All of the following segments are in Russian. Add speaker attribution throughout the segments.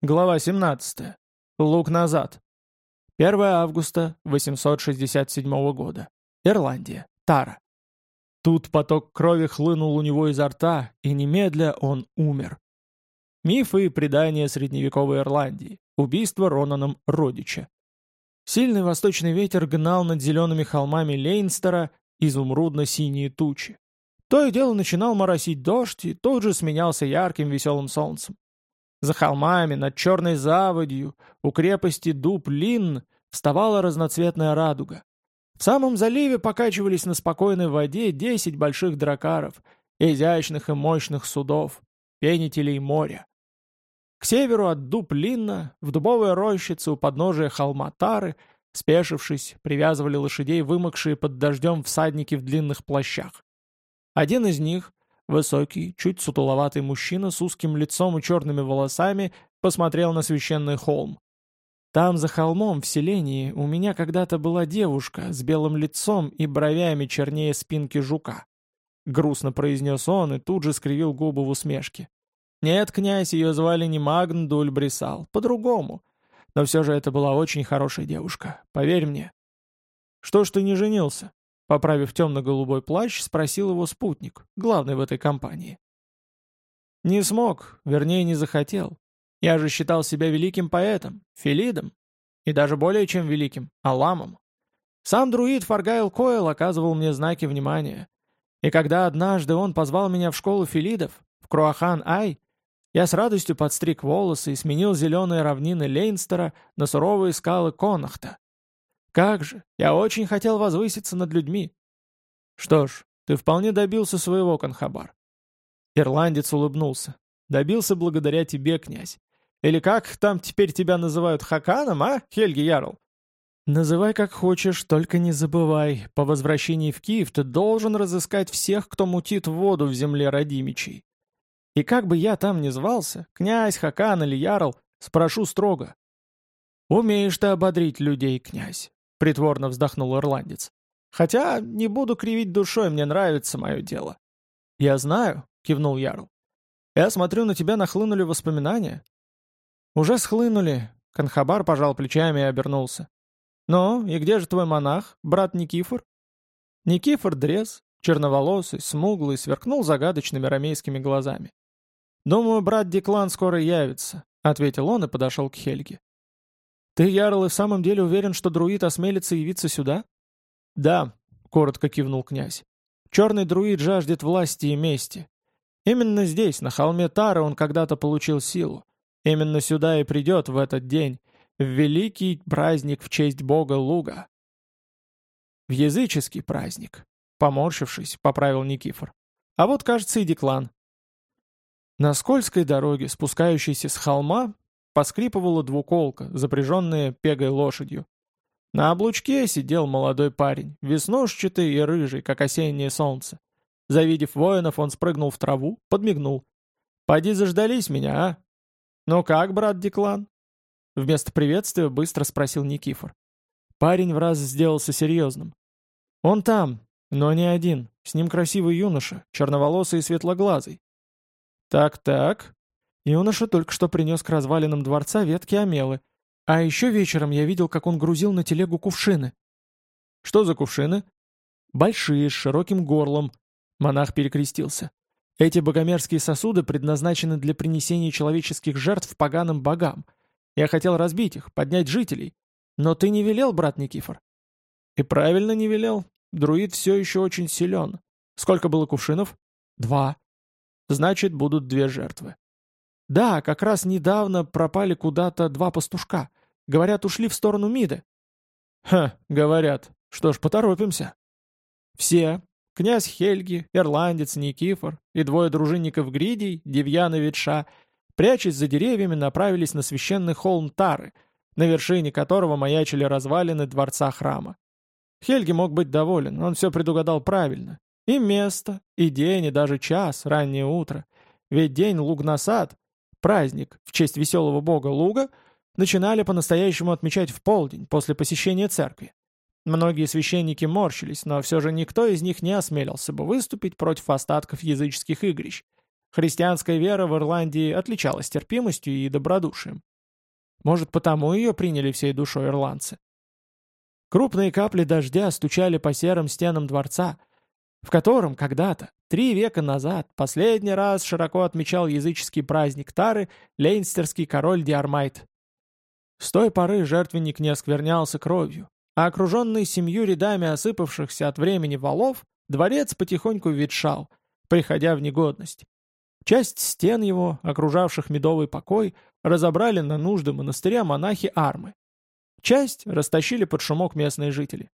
Speaker 1: Глава 17. Лук назад. 1 августа 867 года. Ирландия. Тара. Тут поток крови хлынул у него изо рта, и немедля он умер. Мифы и предания средневековой Ирландии. Убийство Ронаном Родича. Сильный восточный ветер гнал над зелеными холмами Лейнстера изумрудно-синие тучи. То и дело начинал моросить дождь, и тут же сменялся ярким веселым солнцем. За холмами, над черной заводью, у крепости Дуб Лин вставала разноцветная радуга. В самом заливе покачивались на спокойной воде десять больших дракаров, изящных и мощных судов, пенителей моря. К северу от Дуб Линна, в дубовой рощице у подножия холма Тары, спешившись, привязывали лошадей вымокшие под дождем всадники в длинных плащах. Один из них, высокий, чуть сутуловатый мужчина с узким лицом и черными волосами, посмотрел на священный холм. Там, за холмом, в селении, у меня когда-то была девушка с белым лицом и бровями чернее спинки жука. Грустно произнес он и тут же скривил губы в усмешке. Нет, князь, ее звали не Магн Дуль Брисал, по-другому. Но все же это была очень хорошая девушка, поверь мне. Что ж ты не женился? Поправив темно-голубой плащ, спросил его спутник, главный в этой компании. Не смог, вернее, не захотел. Я же считал себя великим поэтом, Филидом, и даже более чем великим, Аламом. Сам друид Фаргайл Койл оказывал мне знаки внимания. И когда однажды он позвал меня в школу Филидов, в Круахан-Ай, я с радостью подстриг волосы и сменил зеленые равнины Лейнстера на суровые скалы Конахта. Как же, я очень хотел возвыситься над людьми. Что ж, ты вполне добился своего, Конхабар. Ирландец улыбнулся. Добился благодаря тебе, князь. Или как там теперь тебя называют Хаканом, а, Хельги Ярл? Называй как хочешь, только не забывай, по возвращении в Киев ты должен разыскать всех, кто мутит воду в земле Радимичей. И как бы я там ни звался, князь, Хакан или Ярл, спрошу строго. Умеешь ты ободрить людей, князь. — притворно вздохнул ирландец. «Хотя не буду кривить душой, мне нравится мое дело». «Я знаю», — кивнул Ярл. «Я смотрю, на тебя нахлынули воспоминания». «Уже схлынули», — Конхабар пожал плечами и обернулся. «Ну, и где же твой монах, брат Никифор?» Никифор Дрез, черноволосый, смуглый, сверкнул загадочными ромейскими глазами. «Думаю, брат Деклан скоро явится», — ответил он и подошел к Хельге. «Ты, Ярл, и в самом деле уверен, что друид осмелится явиться сюда?» «Да», — коротко кивнул князь. «Черный друид жаждет власти и мести. Именно здесь, на холме Тары, он когда-то получил силу. Именно сюда и придет в этот день, в великий праздник в честь бога Луга». «В языческий праздник», — поморщившись, поправил Никифор. «А вот, кажется, и Деклан». На скользкой дороге, спускающейся с холма, Поскрипывала двуколка, запряженная пегой лошадью. На облучке сидел молодой парень, веснушчатый и рыжий, как осеннее солнце. Завидев воинов, он спрыгнул в траву, подмигнул. «Поди заждались меня, а?» «Ну как, брат Деклан?» Вместо приветствия быстро спросил Никифор. Парень в раз сделался серьезным. «Он там, но не один. С ним красивый юноша, черноволосый и светлоглазый». «Так-так», Юноша только что принес к развалинам дворца ветки омелы. А еще вечером я видел, как он грузил на телегу кувшины. Что за кувшины? Большие, с широким горлом. Монах перекрестился. Эти богомерзкие сосуды предназначены для принесения человеческих жертв поганым богам. Я хотел разбить их, поднять жителей. Но ты не велел, брат Никифор? И правильно не велел. Друид все еще очень силен. Сколько было кувшинов? Два. Значит, будут две жертвы. «Да, как раз недавно пропали куда-то два пастушка. Говорят, ушли в сторону Миды». «Ха, говорят. Что ж, поторопимся». Все, князь Хельги, ирландец Никифор и двое дружинников Гридий, Девьян и Ветша, прячась за деревьями, направились на священный холм Тары, на вершине которого маячили развалины дворца храма. Хельги мог быть доволен, он все предугадал правильно. И место, и день, и даже час, раннее утро. Ведь день Лугнасад Праздник в честь веселого бога Луга начинали по-настоящему отмечать в полдень после посещения церкви. Многие священники морщились, но все же никто из них не осмелился бы выступить против остатков языческих игрищ, Христианская вера в Ирландии отличалась терпимостью и добродушием. Может, потому ее приняли всей душой ирландцы. Крупные капли дождя стучали по серым стенам дворца, в котором когда-то, три века назад, последний раз широко отмечал языческий праздник Тары лейнстерский король Диармайт. С той поры жертвенник не осквернялся кровью, а окруженный семью рядами осыпавшихся от времени валов, дворец потихоньку ветшал, приходя в негодность. Часть стен его, окружавших медовый покой, разобрали на нужды монастыря монахи Армы. Часть растащили под шумок местные жители.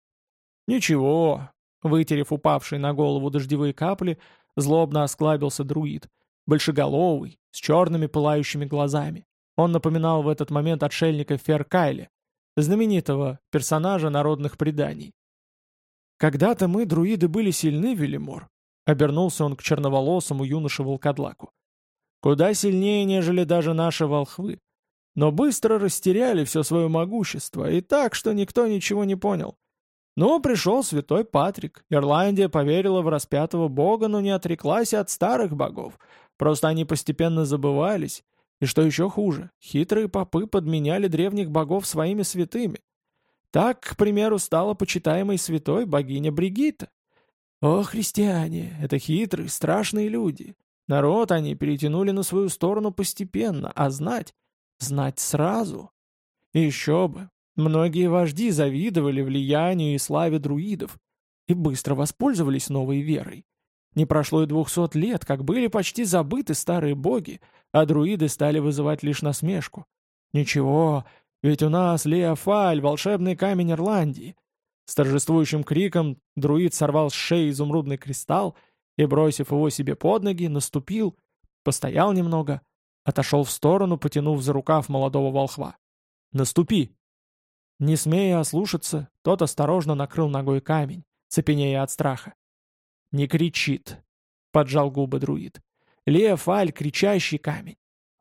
Speaker 1: Ничего, вытерев упавшие на голову дождевые капли, злобно осклабился друид, большеголовый, с черными пылающими глазами. Он напоминал в этот момент отшельника Феркайля, знаменитого персонажа народных преданий. «Когда-то мы, друиды, были сильны, Велимор», — обернулся он к черноволосому юноше-волкодлаку. «Куда сильнее, нежели даже наши волхвы но быстро растеряли все свое могущество, и так, что никто ничего не понял. Но пришел святой Патрик, Ирландия поверила в распятого бога, но не отреклась от старых богов, просто они постепенно забывались, и что еще хуже, хитрые попы подменяли древних богов своими святыми. Так, к примеру, стала почитаемой святой богиня Бригитта. О, христиане, это хитрые, страшные люди. Народ они перетянули на свою сторону постепенно, а знать Знать сразу. И еще бы. Многие вожди завидовали влиянию и славе друидов и быстро воспользовались новой верой. Не прошло и двухсот лет, как были почти забыты старые боги, а друиды стали вызывать лишь насмешку. Ничего, ведь у нас Леофаль, волшебный камень Ирландии. С торжествующим криком друид сорвал с шеи изумрудный кристалл и, бросив его себе под ноги, наступил, постоял немного — Отошел в сторону, потянув за рукав молодого волхва. «Наступи!» Не смея ослушаться, тот осторожно накрыл ногой камень, цепенея от страха. «Не кричит!» — поджал губы друид. «Леофаль — кричащий камень.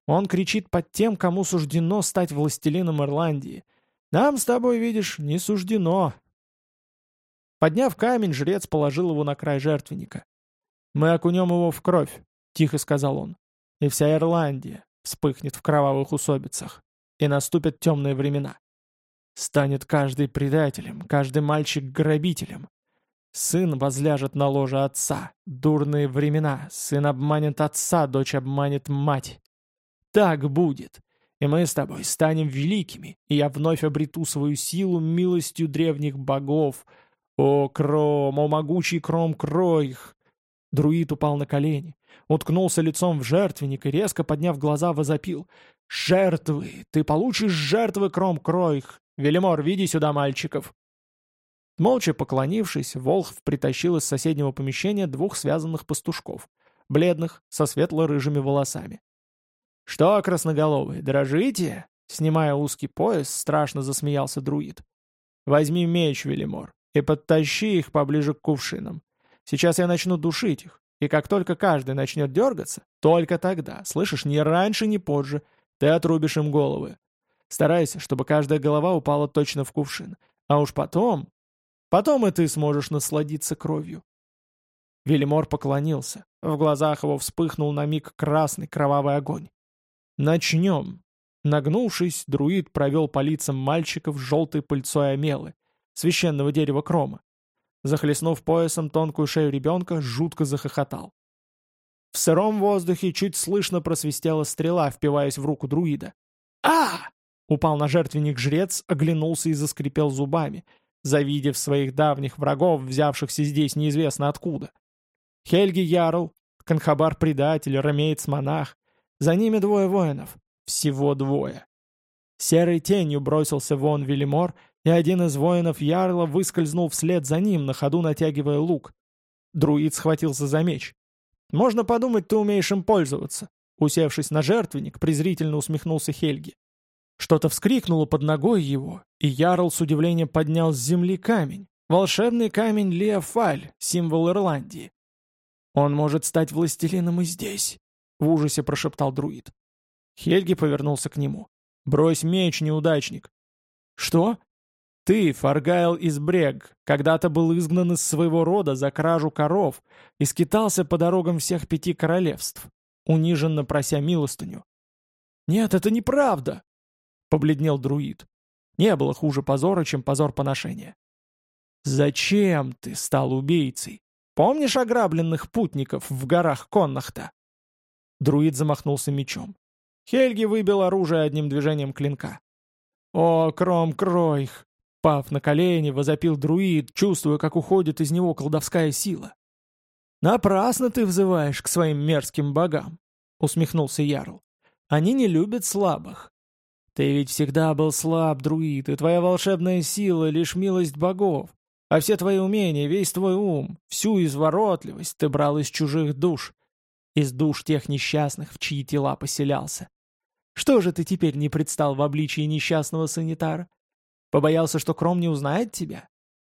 Speaker 1: Он кричит под тем, кому суждено стать властелином Ирландии. Нам с тобой, видишь, не суждено!» Подняв камень, жрец положил его на край жертвенника. «Мы окунем его в кровь», — тихо сказал он и вся Ирландия вспыхнет в кровавых усобицах, и наступят темные времена. Станет каждый предателем, каждый мальчик грабителем. Сын возляжет на ложе отца, дурные времена, сын обманет отца, дочь обманет мать. Так будет, и мы с тобой станем великими, и я вновь обрету свою силу милостью древних богов. О, Кром, о могучий Кром Кроих! Друид упал на колени, уткнулся лицом в жертвенник и, резко подняв глаза, возопил. «Жертвы! Ты получишь жертвы, кром Кройх! Велимор, веди сюда мальчиков!» Молча поклонившись, Волхв притащил из соседнего помещения двух связанных пастушков, бледных, со светло-рыжими волосами. «Что, красноголовые, дрожите?» Снимая узкий пояс, страшно засмеялся друид. «Возьми меч, Велимор, и подтащи их поближе к кувшинам. Сейчас я начну душить их. И как только каждый начнет дергаться, только тогда, слышишь, ни раньше, ни позже, ты отрубишь им головы. Старайся, чтобы каждая голова упала точно в кувшин. А уж потом... Потом и ты сможешь насладиться кровью. Велимор поклонился. В глазах его вспыхнул на миг красный кровавый огонь. «Начнем!» Нагнувшись, друид провел по лицам мальчиков желтой пыльцой омелы, священного дерева крома. Захлестнув поясом тонкую шею ребенка, жутко захохотал. В сыром воздухе чуть слышно просвистела стрела, впиваясь в руку друида. а Упал на жертвенник жрец, оглянулся и заскрипел зубами, завидев своих давних врагов, взявшихся здесь неизвестно откуда. Хельги Ярл, Конхабар-предатель, Ромеец-монах. За ними двое воинов. Всего двое. Серой тенью бросился вон Велимор и один из воинов Ярла выскользнул вслед за ним, на ходу натягивая лук. Друид схватился за меч. «Можно подумать, ты умеешь им пользоваться», усевшись на жертвенник, презрительно усмехнулся Хельги. Что-то вскрикнуло под ногой его, и Ярл с удивлением поднял с земли камень. Волшебный камень Леофаль, символ Ирландии. «Он может стать властелином и здесь», — в ужасе прошептал друид. Хельги повернулся к нему. «Брось меч, неудачник!» «Что?» Ты, Фаргайл из Брег, когда-то был изгнан из своего рода за кражу коров и скитался по дорогам всех пяти королевств. униженно прося милостыню. «Нет, это неправда!» — побледнел друид. Не было хуже позора, чем позор поношения. «Зачем ты стал убийцей? Помнишь ограбленных путников в горах Коннахта?» Друид замахнулся мечом. Хельги выбил оружие одним движением клинка. «О, Кром Кройх!» Пав на колени, возопил друид, чувствуя, как уходит из него колдовская сила. «Напрасно ты взываешь к своим мерзким богам», — усмехнулся Ярл. «Они не любят слабых. Ты ведь всегда был слаб, друид, и твоя волшебная сила — лишь милость богов. А все твои умения, весь твой ум, всю изворотливость ты брал из чужих душ, из душ тех несчастных, в чьи тела поселялся. Что же ты теперь не предстал в обличии несчастного санитара? Побоялся, что Кром не узнает тебя?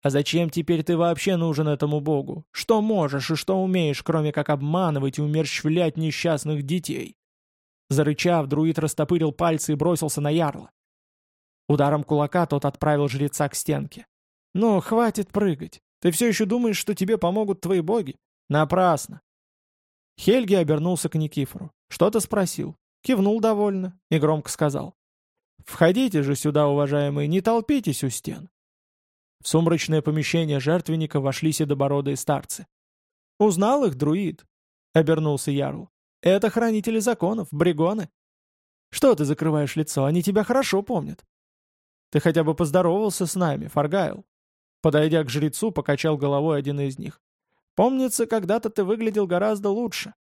Speaker 1: А зачем теперь ты вообще нужен этому богу? Что можешь и что умеешь, кроме как обманывать и умерщвлять несчастных детей?» Зарычав, друид растопырил пальцы и бросился на ярла. Ударом кулака тот отправил жреца к стенке. «Ну, хватит прыгать. Ты все еще думаешь, что тебе помогут твои боги? Напрасно!» Хельги обернулся к Никифору. Что-то спросил. Кивнул довольно и громко сказал. «Входите же сюда, уважаемые, не толпитесь у стен. В сумрачное помещение жертвенника вошли седобородые старцы. «Узнал их, друид?» — обернулся Ярл. «Это хранители законов, брегоны. Что ты закрываешь лицо? Они тебя хорошо помнят». «Ты хотя бы поздоровался с нами, Фаргайл?» Подойдя к жрецу, покачал головой один из них. «Помнится, когда-то ты выглядел гораздо лучше».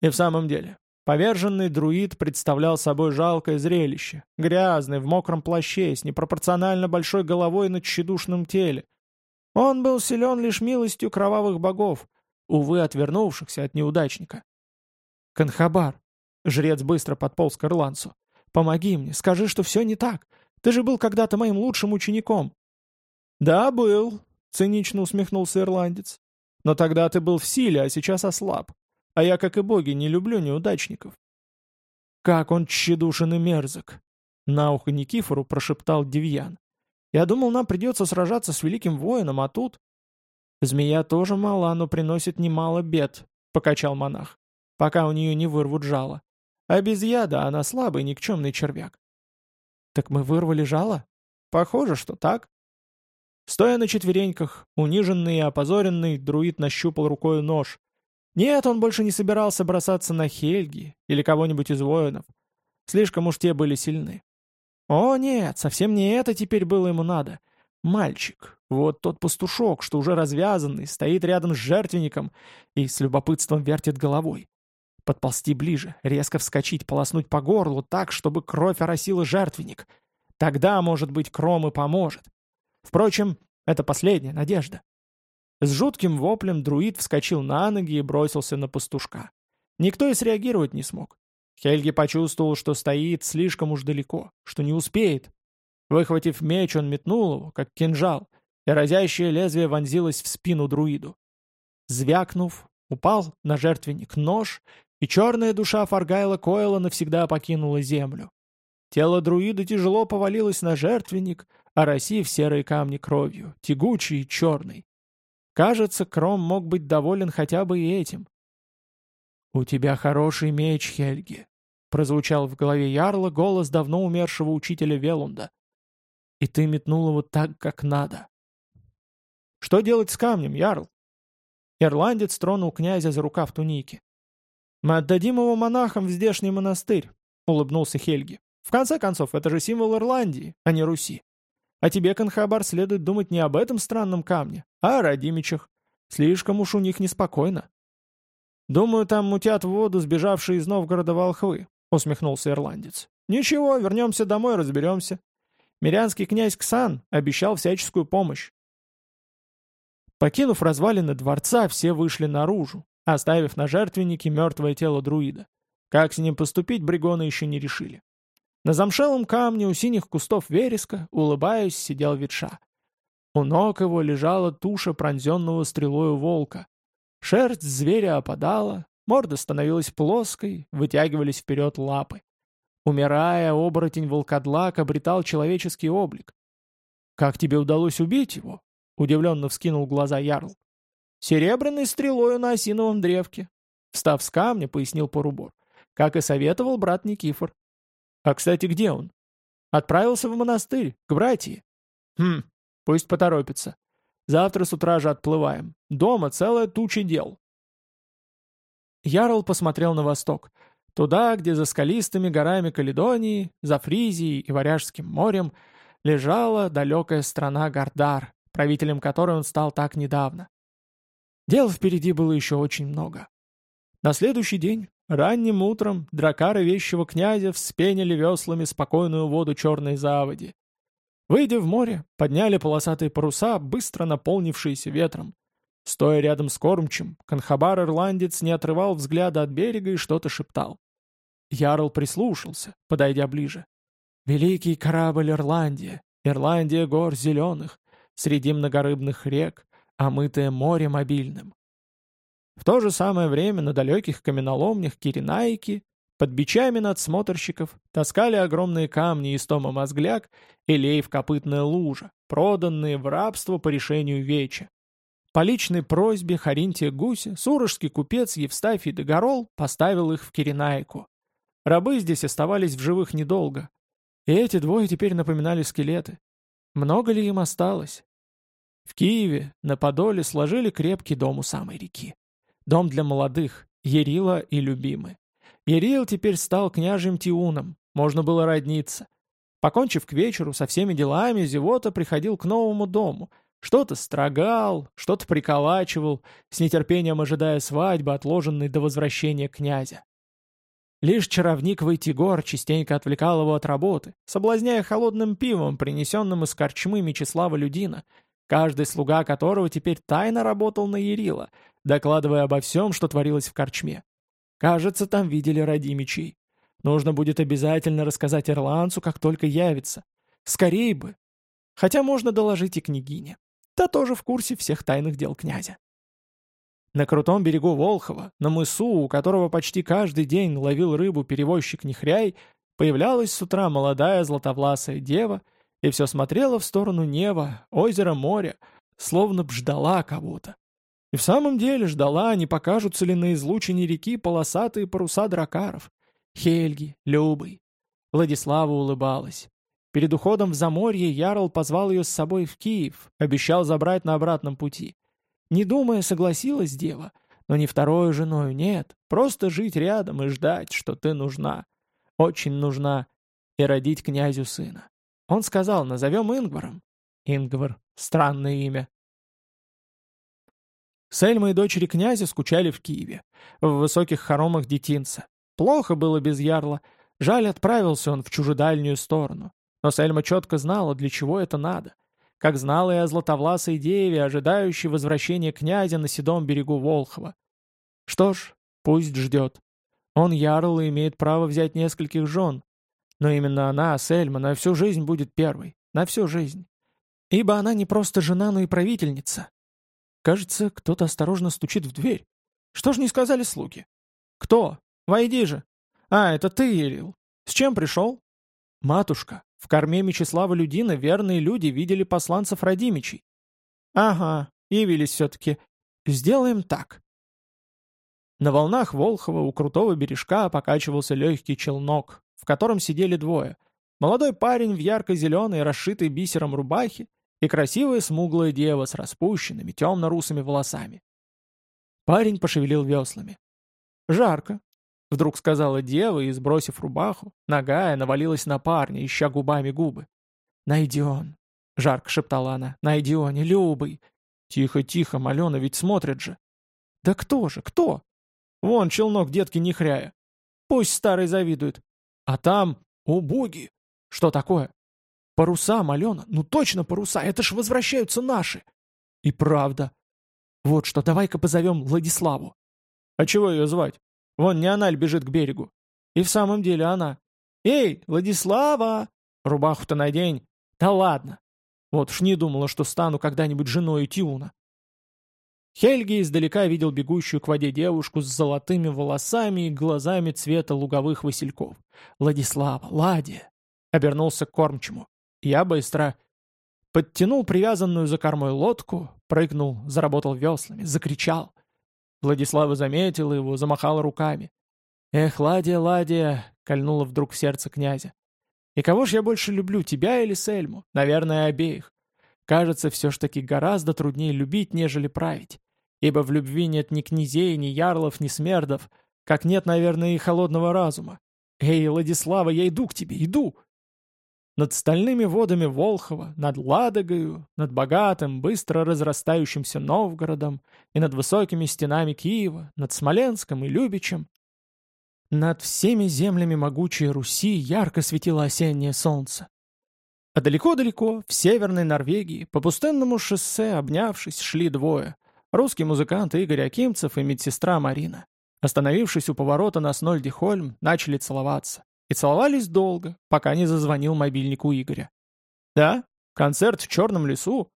Speaker 1: И в самом деле, Поверженный друид представлял собой жалкое зрелище, грязный, в мокром плаще, с непропорционально большой головой на тщедушном теле. Он был силен лишь милостью кровавых богов, увы, отвернувшихся от неудачника. «Канхабар!» — жрец быстро подполз к ирландцу. «Помоги мне, скажи, что все не так. Ты же был когда-то моим лучшим учеником». «Да, был», — цинично усмехнулся ирландец. «Но тогда ты был в силе, а сейчас ослаб. А я, как и боги, не люблю неудачников. Как он тщедушен и мерзок! На ухо Никифору прошептал Девьян. Я думал, нам придется сражаться с великим воином, а тут... Змея тоже мала, но приносит немало бед, покачал монах, пока у нее не вырвут жало. А без яда она слабый никчемный червяк. Так мы вырвали жало? Похоже, что так. Стоя на четвереньках, униженный и опозоренный, друид нащупал рукой нож, нет, он больше не собирался бросаться на Хельги или кого-нибудь из воинов. Слишком уж те были сильны. О нет, совсем не это теперь было ему надо. Мальчик, вот тот пастушок, что уже развязанный, стоит рядом с жертвенником и с любопытством вертит головой. Подползти ближе, резко вскочить, полоснуть по горлу так, чтобы кровь оросила жертвенник. Тогда, может быть, Кром и поможет. Впрочем, это последняя надежда. С жутким воплем друид вскочил на ноги и бросился на пастушка. Никто и среагировать не смог. Хельги почувствовал, что стоит слишком уж далеко, что не успеет. Выхватив меч, он метнул его, как кинжал, и разящее лезвие вонзилось в спину друиду. Звякнув, упал на жертвенник нож, и черная душа Фаргайла Койла навсегда покинула землю. Тело друида тяжело повалилось на жертвенник, оросив серые камни кровью, тягучей и черной. Кажется, Кром мог быть доволен хотя бы и этим. «У тебя хороший меч, Хельги», — прозвучал в голове Ярла голос давно умершего учителя Велунда. «И ты метнул его так, как надо». «Что делать с камнем, Ярл?» Ирландец тронул князя за рукав туники. «Мы отдадим его монахам в здешний монастырь», — улыбнулся Хельги. «В конце концов, это же символ Ирландии, а не Руси. А тебе, Конхабар, следует думать не об этом странном камне, а о Радимичах. Слишком уж у них неспокойно. «Думаю, там мутят воду сбежавшие из Новгорода волхвы», — усмехнулся ирландец. «Ничего, вернемся домой, разберемся. Мирянский князь Ксан обещал всяческую помощь». Покинув развалины дворца, все вышли наружу, оставив на жертвеннике мертвое тело друида. Как с ним поступить, бригоны еще не решили. На замшелом камне у синих кустов вереска, улыбаясь, сидел ветша. У ног его лежала туша пронзенного стрелою волка. Шерсть зверя опадала, морда становилась плоской, вытягивались вперед лапы. Умирая, оборотень волкодлак обретал человеческий облик. «Как тебе удалось убить его?» — удивленно вскинул глаза Ярл. «Серебряной стрелою на осиновом древке. Встав с камня, пояснил Порубор. Как и советовал брат Никифор. А, кстати, где он? Отправился в монастырь, к братьям. Хм, пусть поторопится. Завтра с утра же отплываем. Дома целая туча дел. Ярл посмотрел на восток. Туда, где за скалистыми горами Каледонии, за Фризией и Варяжским морем лежала далекая страна Гардар, правителем которой он стал так недавно. Дел впереди было еще очень много. На следующий день, ранним утром, дракары вещего князя вспенили веслами спокойную воду черной заводи. Выйдя в море, подняли полосатые паруса, быстро наполнившиеся ветром. Стоя рядом с кормчим, конхабар-ирландец не отрывал взгляда от берега и что-то шептал. Ярл прислушался, подойдя ближе. «Великий корабль Ирландия, Ирландия гор зеленых, среди многорыбных рек, омытая морем обильным. В то же самое время на далеких каменоломнях Киренаики под бичами надсмотрщиков таскали огромные камни из тома мозгляк и лей в копытная лужа, проданные в рабство по решению Веча. По личной просьбе Харинтия Гуся сурожский купец Евстафий Дегорол поставил их в Киренайку. Рабы здесь оставались в живых недолго. И эти двое теперь напоминали скелеты. Много ли им осталось? В Киеве, на Подоле, сложили крепкий дом у самой реки. Дом для молодых, Ерила и Любимы. Ерил теперь стал княжим Тиуном, можно было родниться. Покончив к вечеру со всеми делами, Зевота приходил к новому дому. Что-то строгал, что-то приколачивал, с нетерпением ожидая свадьбы, отложенной до возвращения князя. Лишь чаровник Войтигор частенько отвлекал его от работы, соблазняя холодным пивом, принесенным из корчмы Мечислава Людина, каждый слуга которого теперь тайно работал на Ерила, докладывая обо всем, что творилось в корчме. Кажется, там видели Радимичей. Нужно будет обязательно рассказать ирландцу, как только явится. Скорей бы. Хотя можно доложить и княгине. Та тоже в курсе всех тайных дел князя. На крутом берегу Волхова, на мысу, у которого почти каждый день ловил рыбу перевозчик Нехряй, появлялась с утра молодая златовласая дева и все смотрела в сторону неба, озера, моря, словно б ждала кого-то. И в самом деле ждала, не покажутся ли на излучине реки полосатые паруса дракаров. Хельги, Любый. Владислава улыбалась. Перед уходом в Заморье Ярл позвал ее с собой в Киев, обещал забрать на обратном пути. Не думая, согласилась дева, но не второй женой, нет, просто жить рядом и ждать, что ты нужна. Очень нужна. И родить князю сына. Он сказал, назовем Ингваром. Ингвар. Странное имя. Сельма и дочери князя скучали в Киеве, в высоких хоромах детинца. Плохо было без ярла. Жаль, отправился он в чужедальнюю сторону. Но Сельма четко знала, для чего это надо. Как знала и о златовласой деве, ожидающей возвращения князя на седом берегу Волхова. Что ж, пусть ждет. Он ярл и имеет право взять нескольких жен. Но именно она, Сельма, на всю жизнь будет первой. На всю жизнь. Ибо она не просто жена, но и правительница. Кажется, кто-то осторожно стучит в дверь. Что ж не сказали слуги? Кто? Войди же. А, это ты, Ерил. С чем пришел? Матушка, в корме Мечислава Людина верные люди видели посланцев Радимичей. Ага, явились все-таки. Сделаем так. На волнах Волхова у крутого бережка покачивался легкий челнок, в котором сидели двое. Молодой парень в ярко-зеленой, расшитой бисером рубахе и красивая смуглая дева с распущенными темно-русыми волосами. Парень пошевелил веслами. «Жарко», — вдруг сказала дева и, сбросив рубаху, ногая навалилась на парня, ища губами губы. «Найден», — жарко шептала она, — «найдене, любый». «Тихо, тихо, Малена, ведь смотрят же». «Да кто же, кто?» «Вон челнок детки нехряя. Пусть старый завидует. А там, о боги!» «Что такое?» Паруса, Малена, ну точно паруса, это ж возвращаются наши. И правда. Вот что, давай-ка позовем Владиславу. А чего ее звать? Вон Неаналь бежит к берегу. И в самом деле она. Эй, Владислава! Рубаху-то надень. Да ладно. Вот уж не думала, что стану когда-нибудь женой Тиуна. Хельги издалека видел бегущую к воде девушку с золотыми волосами и глазами цвета луговых васильков. «Владислава, Ладия!» — обернулся к кормчему. Я быстро подтянул привязанную за кормой лодку, прыгнул, заработал веслами, закричал. Владислава заметила его, замахала руками. «Эх, Ладия, Ладия!» — кольнула вдруг в сердце князя. «И кого ж я больше люблю, тебя или Сельму? Наверное, обеих. Кажется, все ж таки гораздо труднее любить, нежели править. Ибо в любви нет ни князей, ни ярлов, ни смердов, как нет, наверное, и холодного разума. Эй, Владислава, я иду к тебе, иду!» Над стальными водами Волхова, над Ладогою, над богатым, быстро разрастающимся Новгородом и над высокими стенами Киева, над Смоленском и Любичем. Над всеми землями могучей Руси ярко светило осеннее солнце. А далеко-далеко, в северной Норвегии, по пустынному шоссе, обнявшись, шли двое. Русский музыкант Игорь Акимцев и медсестра Марина. Остановившись у поворота на Снольдихольм, начали целоваться. И целовались долго, пока не зазвонил мобильник у Игоря. «Да? Концерт в Черном лесу?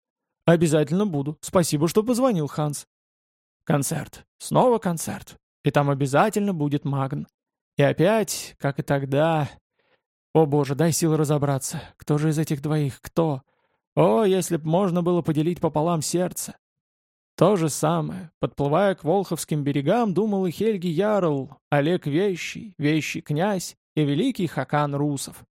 Speaker 1: Обязательно буду. Спасибо, что позвонил, Ханс». Концерт. Снова концерт. И там обязательно будет Магн. И опять, как и тогда... О боже, дай силы разобраться. Кто же из этих двоих? Кто? О, если б можно было поделить пополам сердце. То же самое, подплывая к Волховским берегам, думал и Хельги Ярл, Олег Вещий, Вещий князь и великий Хакан Русов.